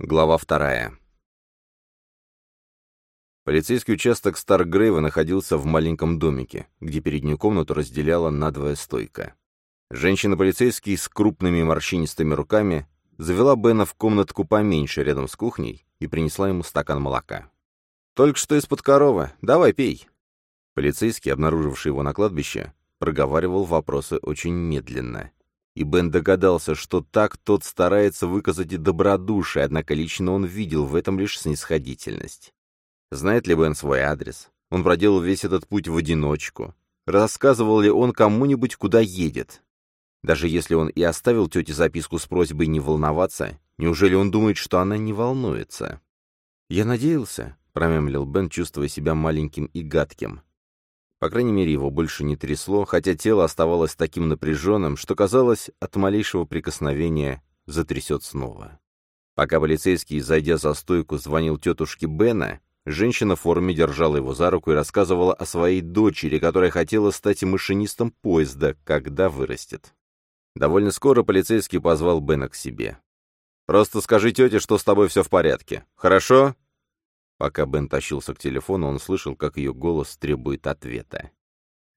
Глава вторая. Полицейский участок Старгрейва находился в маленьком домике, где переднюю комнату разделяла надвое стойка. Женщина-полицейский с крупными морщинистыми руками завела Бена в комнатку поменьше рядом с кухней и принесла ему стакан молока. «Только что из-под коровы. Давай, пей». Полицейский, обнаруживший его на кладбище, проговаривал вопросы очень медленно и Бен догадался, что так тот старается выказать и добродушие, однако лично он видел в этом лишь снисходительность. Знает ли Бен свой адрес? Он проделал весь этот путь в одиночку. Рассказывал ли он кому-нибудь, куда едет? Даже если он и оставил тете записку с просьбой не волноваться, неужели он думает, что она не волнуется? «Я надеялся», — промямлил Бен, чувствуя себя маленьким и гадким, по крайней мере, его больше не трясло, хотя тело оставалось таким напряженным, что казалось, от малейшего прикосновения затрясет снова. Пока полицейский, зайдя за стойку, звонил тетушке Бена, женщина в форме держала его за руку и рассказывала о своей дочери, которая хотела стать машинистом поезда, когда вырастет. Довольно скоро полицейский позвал Бена к себе. «Просто скажи тете, что с тобой все в порядке. Хорошо?» Пока Бен тащился к телефону, он слышал, как ее голос требует ответа.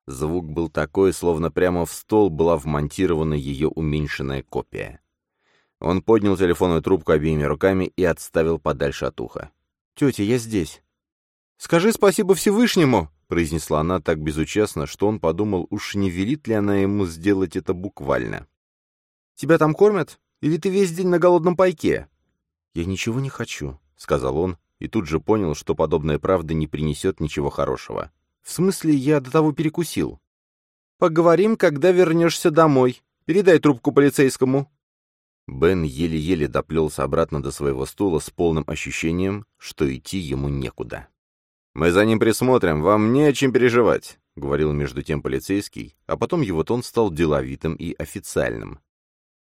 Звук был такой, словно прямо в стол была вмонтирована ее уменьшенная копия. Он поднял телефонную трубку обеими руками и отставил подальше от уха. «Тетя, я здесь». «Скажи спасибо Всевышнему!» — произнесла она так безучастно, что он подумал, уж не велит ли она ему сделать это буквально. «Тебя там кормят? Или ты весь день на голодном пайке?» «Я ничего не хочу», — сказал он, и тут же понял, что подобная правда не принесет ничего хорошего. «В смысле, я до того перекусил?» «Поговорим, когда вернешься домой. Передай трубку полицейскому». Бен еле-еле доплелся обратно до своего стула с полным ощущением, что идти ему некуда. «Мы за ним присмотрим, вам не о чем переживать», — говорил между тем полицейский, а потом его тон стал деловитым и официальным.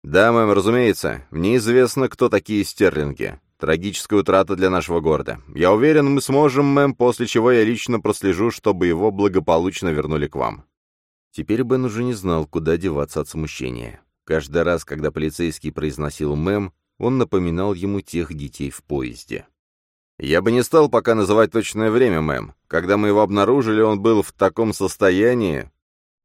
«Да, мэм, разумеется, мне известно, кто такие стерлинги. Трагическая утрата для нашего города. Я уверен, мы сможем, мэм, после чего я лично прослежу, чтобы его благополучно вернули к вам». Теперь Бен уже не знал, куда деваться от смущения. Каждый раз, когда полицейский произносил «мэм», он напоминал ему тех детей в поезде. «Я бы не стал пока называть точное время, мэм. Когда мы его обнаружили, он был в таком состоянии...»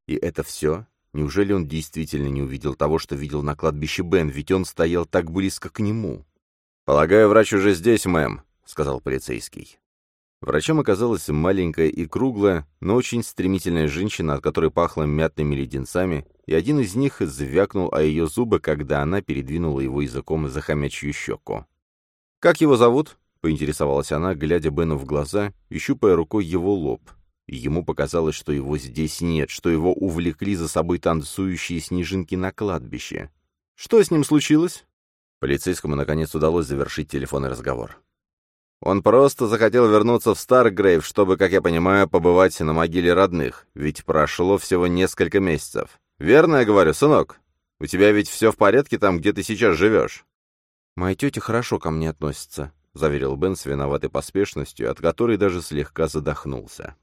И это все? Неужели он действительно не увидел того, что видел на кладбище Бен, ведь он стоял так близко к нему? «Полагаю, врач уже здесь, мэм», — сказал полицейский. Врачом оказалась маленькая и круглая, но очень стремительная женщина, от которой пахло мятными леденцами, и один из них звякнул о ее зубы, когда она передвинула его языком за хомячью щеку. «Как его зовут?» — поинтересовалась она, глядя Бену в глаза и щупая рукой его лоб. ему показалось, что его здесь нет, что его увлекли за собой танцующие снежинки на кладбище. «Что с ним случилось?» Полицейскому, наконец, удалось завершить телефонный разговор. Он просто захотел вернуться в Старгрейв, чтобы, как я понимаю, побывать на могиле родных, ведь прошло всего несколько месяцев. Верно я говорю, сынок? У тебя ведь все в порядке там, где ты сейчас живешь? Моя тетя хорошо ко мне относится, — заверил Бен с виноватой поспешностью, от которой даже слегка задохнулся.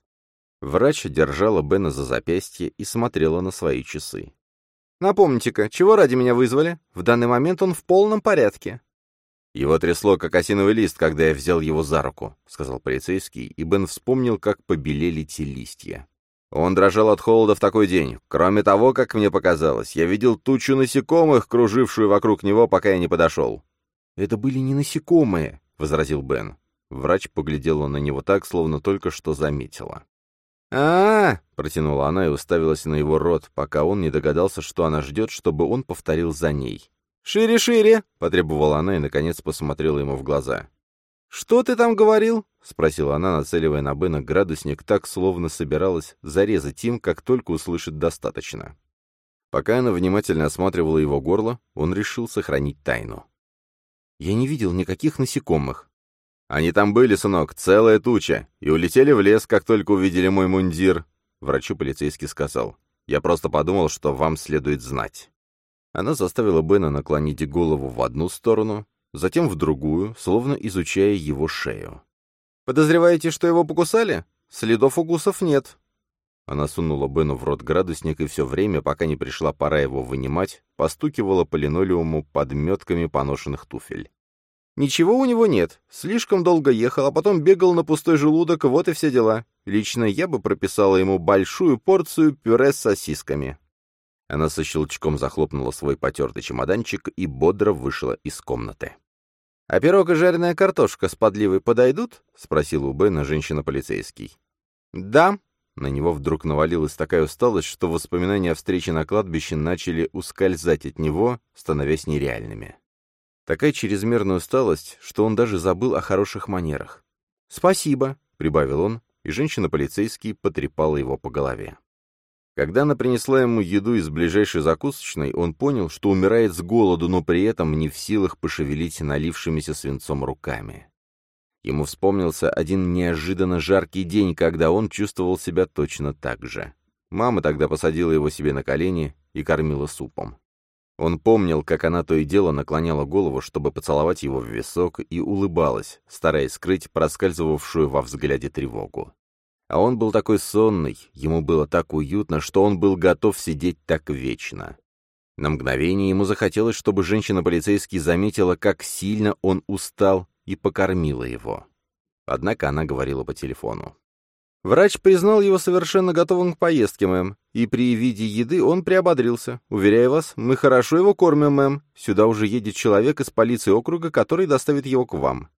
Врач держала Бена за запястье и смотрела на свои часы. Напомните-ка, чего ради меня вызвали? В данный момент он в полном порядке». «Его трясло, как осиновый лист, когда я взял его за руку», — сказал полицейский, и Бен вспомнил, как побелели те листья. Он дрожал от холода в такой день. Кроме того, как мне показалось, я видел тучу насекомых, кружившую вокруг него, пока я не подошел. «Это были не насекомые», — возразил Бен. Врач поглядела на него так, словно только что заметила а, протянула она и уставилась на его рот, пока он не догадался, что она ждет, чтобы он повторил за ней. «Шире, шире!» — потребовала она и, наконец, посмотрела ему в глаза. «Что ты там говорил?» — спросила она, нацеливая на Бена градусник так, словно собиралась зарезать им, как только услышит достаточно. Пока она внимательно осматривала его горло, он решил сохранить тайну. «Я не видел никаких насекомых», «Они там были, сынок, целая туча, и улетели в лес, как только увидели мой мундир», — врачу полицейский сказал. «Я просто подумал, что вам следует знать». Она заставила Бена наклонить голову в одну сторону, затем в другую, словно изучая его шею. «Подозреваете, что его покусали? Следов укусов нет». Она сунула Бену в рот градусник и все время, пока не пришла пора его вынимать, постукивала по линолеуму подметками поношенных туфель. Ничего у него нет. Слишком долго ехал, а потом бегал на пустой желудок, вот и все дела. Лично я бы прописала ему большую порцию пюре с сосисками. Она со щелчком захлопнула свой потертый чемоданчик и бодро вышла из комнаты. «А пирог и жареная картошка с подливой подойдут?» — спросила у Бена женщина-полицейский. «Да». На него вдруг навалилась такая усталость, что воспоминания о встрече на кладбище начали ускользать от него, становясь нереальными. Такая чрезмерная усталость, что он даже забыл о хороших манерах. «Спасибо», — прибавил он, и женщина-полицейский потрепала его по голове. Когда она принесла ему еду из ближайшей закусочной, он понял, что умирает с голоду, но при этом не в силах пошевелить налившимися свинцом руками. Ему вспомнился один неожиданно жаркий день, когда он чувствовал себя точно так же. Мама тогда посадила его себе на колени и кормила супом. Он помнил, как она то и дело наклоняла голову, чтобы поцеловать его в висок, и улыбалась, стараясь скрыть проскальзывавшую во взгляде тревогу. А он был такой сонный, ему было так уютно, что он был готов сидеть так вечно. На мгновение ему захотелось, чтобы женщина-полицейский заметила, как сильно он устал, и покормила его. Однако она говорила по телефону. Врач признал его совершенно готовым к поездке, мэм, и при виде еды он приободрился. Уверяю вас, мы хорошо его кормим, мэм. Сюда уже едет человек из полиции округа, который доставит его к вам.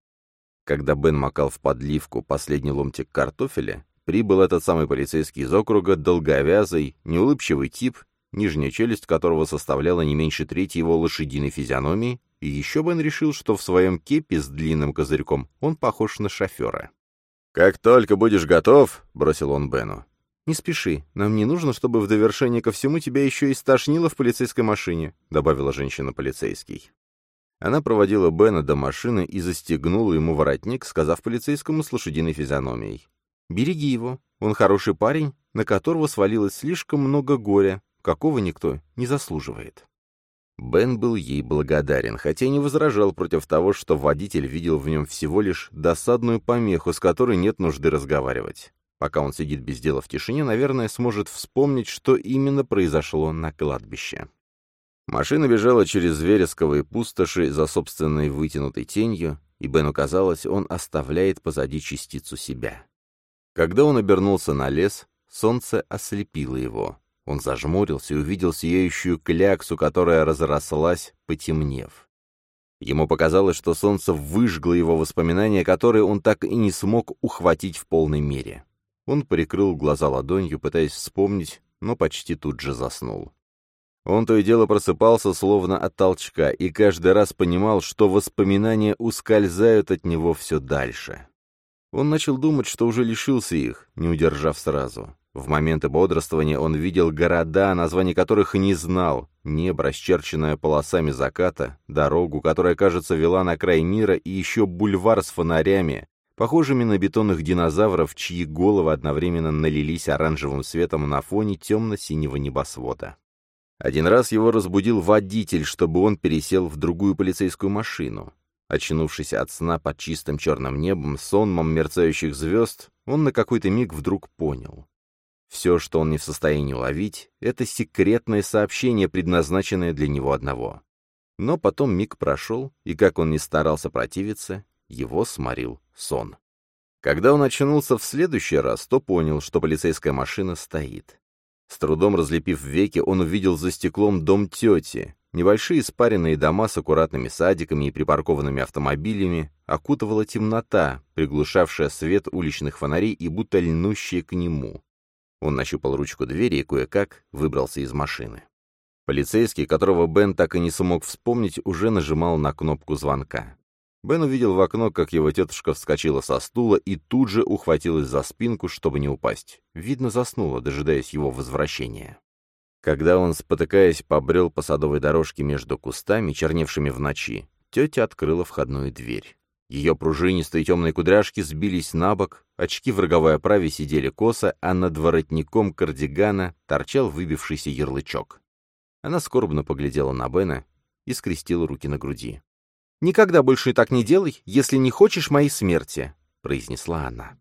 Когда Бен макал в подливку последний ломтик картофеля, прибыл этот самый полицейский из округа, долговязый, неулыбчивый тип, нижняя челюсть которого составляла не меньше трети его лошадиной физиономии, и еще Бен решил, что в своем кепе с длинным козырьком он похож на шофера. «Как только будешь готов», — бросил он Бену. «Не спеши, нам не нужно, чтобы в довершение ко всему тебя еще и стошнило в полицейской машине», — добавила женщина-полицейский. Она проводила Бена до машины и застегнула ему воротник, сказав полицейскому с лошадиной физиономией. Береги его. Он хороший парень, на которого свалилось слишком много горя, какого никто не заслуживает. Бен был ей благодарен, хотя и не возражал против того, что водитель видел в нем всего лишь досадную помеху, с которой нет нужды разговаривать. Пока он сидит без дела в тишине, наверное, сможет вспомнить, что именно произошло на кладбище. Машина бежала через вересковые пустоши за собственной вытянутой тенью, и Бену казалось, он оставляет позади частицу себя. Когда он обернулся на лес, солнце ослепило его. Он зажмурился и увидел сияющую кляксу, которая разрослась, потемнев. Ему показалось, что солнце выжгло его воспоминания, которые он так и не смог ухватить в полной мере. Он прикрыл глаза ладонью, пытаясь вспомнить, но почти тут же заснул. Он то и дело просыпался, словно от толчка, и каждый раз понимал, что воспоминания ускользают от него все дальше. Он начал думать, что уже лишился их, не удержав сразу. В моменты бодрствования он видел города, названий которых не знал, небо, расчерченное полосами заката, дорогу, которая, кажется, вела на край мира, и еще бульвар с фонарями, похожими на бетонных динозавров, чьи головы одновременно налились оранжевым светом на фоне темно-синего небосвода. Один раз его разбудил водитель, чтобы он пересел в другую полицейскую машину. Очнувшись от сна под чистым черным небом, сонмом мерцающих звезд, он на какой-то миг вдруг понял. Все, что он не в состоянии ловить, это секретное сообщение, предназначенное для него одного. Но потом миг прошел, и как он ни старался противиться, его сморил сон. Когда он очнулся в следующий раз, то понял, что полицейская машина стоит. С трудом разлепив веки, он увидел за стеклом дом тети, Небольшие спаренные дома с аккуратными садиками и припаркованными автомобилями окутывала темнота, приглушавшая свет уличных фонарей и будто льнущая к нему. Он нащупал ручку двери и кое-как выбрался из машины. Полицейский, которого Бен так и не смог вспомнить, уже нажимал на кнопку звонка. Бен увидел в окно, как его тетушка вскочила со стула и тут же ухватилась за спинку, чтобы не упасть. Видно, заснула, дожидаясь его возвращения. Когда он, спотыкаясь, побрел по садовой дорожке между кустами, черневшими в ночи, тетя открыла входную дверь. Ее пружинистые темные кудряшки сбились на бок, очки в роговой оправе сидели косо, а над воротником кардигана торчал выбившийся ярлычок. Она скорбно поглядела на Бена и скрестила руки на груди. «Никогда больше так не делай, если не хочешь моей смерти», — произнесла она.